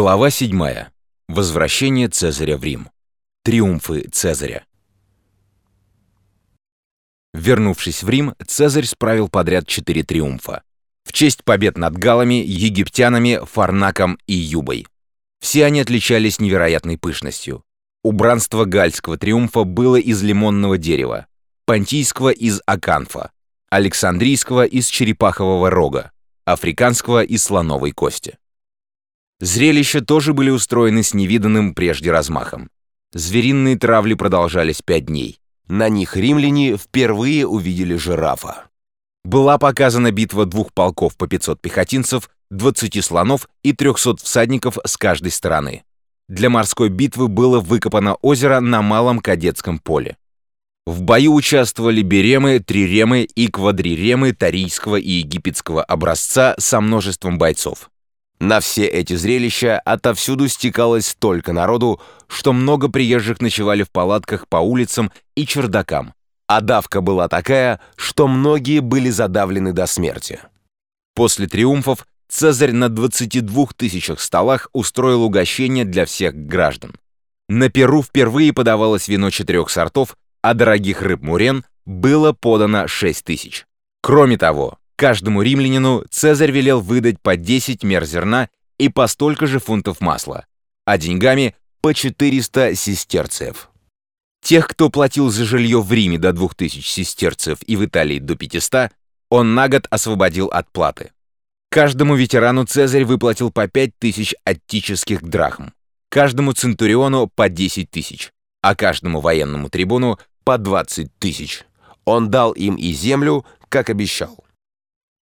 Глава 7. Возвращение Цезаря в Рим. Триумфы Цезаря. Вернувшись в Рим, Цезарь справил подряд четыре триумфа. В честь побед над галами, египтянами, Фарнаком и Юбой. Все они отличались невероятной пышностью. Убранство гальского триумфа было из лимонного дерева, понтийского из аканфа, александрийского из черепахового рога, африканского из слоновой кости. Зрелища тоже были устроены с невиданным прежде размахом. Звериные травли продолжались пять дней. На них римляне впервые увидели жирафа. Была показана битва двух полков по 500 пехотинцев, 20 слонов и 300 всадников с каждой стороны. Для морской битвы было выкопано озеро на Малом Кадетском поле. В бою участвовали беремы, триремы и квадриремы тарийского и египетского образца со множеством бойцов. На все эти зрелища отовсюду стекалось столько народу, что много приезжих ночевали в палатках по улицам и чердакам, а давка была такая, что многие были задавлены до смерти. После триумфов Цезарь на 22 тысячах столах устроил угощение для всех граждан. На Перу впервые подавалось вино четырех сортов, а дорогих рыб мурен было подано 6 тысяч. Кроме того, Каждому римлянину Цезарь велел выдать по 10 мер зерна и по столько же фунтов масла, а деньгами по 400 сестерцев. Тех, кто платил за жилье в Риме до 2000 сестерцев и в Италии до 500, он на год освободил от платы. Каждому ветерану Цезарь выплатил по 5000 аттических драхм, каждому центуриону по 10 тысяч, а каждому военному трибуну по 20 тысяч. Он дал им и землю, как обещал.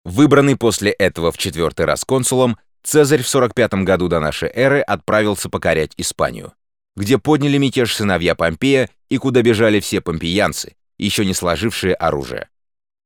Выбранный после этого в четвертый раз консулом, Цезарь в 45 году до нашей эры отправился покорять Испанию, где подняли мятеж сыновья Помпея и куда бежали все помпеянцы, еще не сложившие оружие.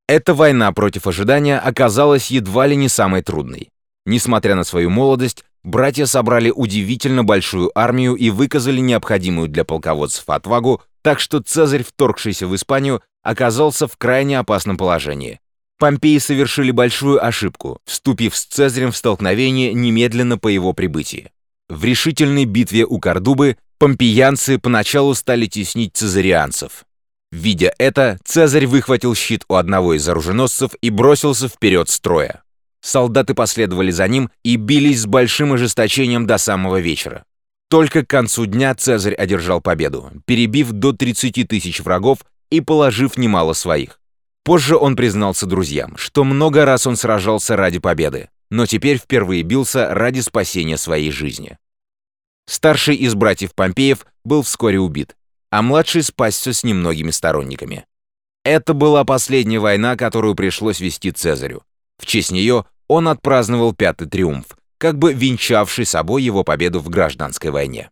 Эта война против ожидания оказалась едва ли не самой трудной. Несмотря на свою молодость, братья собрали удивительно большую армию и выказали необходимую для полководцев отвагу, так что Цезарь, вторгшийся в Испанию, оказался в крайне опасном положении, Помпеи совершили большую ошибку, вступив с Цезарем в столкновение немедленно по его прибытии. В решительной битве у Кордубы помпеянцы поначалу стали теснить цезарианцев. Видя это, Цезарь выхватил щит у одного из оруженосцев и бросился вперед строя. Солдаты последовали за ним и бились с большим ожесточением до самого вечера. Только к концу дня Цезарь одержал победу, перебив до 30 тысяч врагов и положив немало своих. Позже он признался друзьям, что много раз он сражался ради победы, но теперь впервые бился ради спасения своей жизни. Старший из братьев Помпеев был вскоре убит, а младший спасся с немногими сторонниками. Это была последняя война, которую пришлось вести Цезарю. В честь нее он отпраздновал пятый триумф, как бы венчавший собой его победу в гражданской войне.